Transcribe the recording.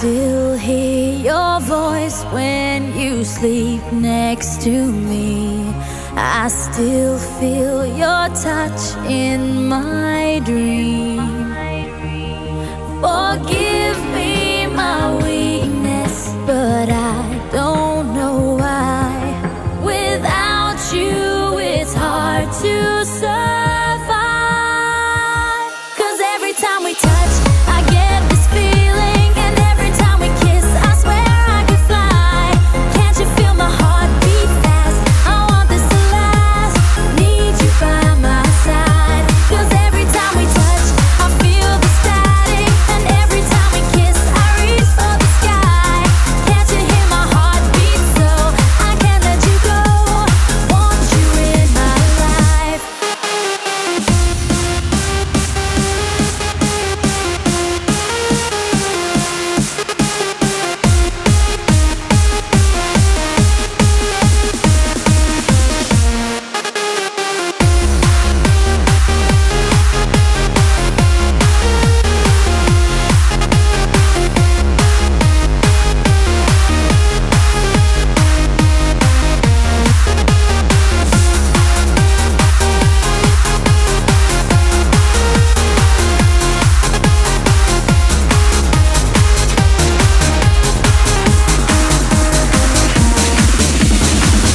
still hear your voice when you sleep next to me. I still feel your touch in my dream. Forgive me my weakness, but I don't know why. Without you, it's hard to survive.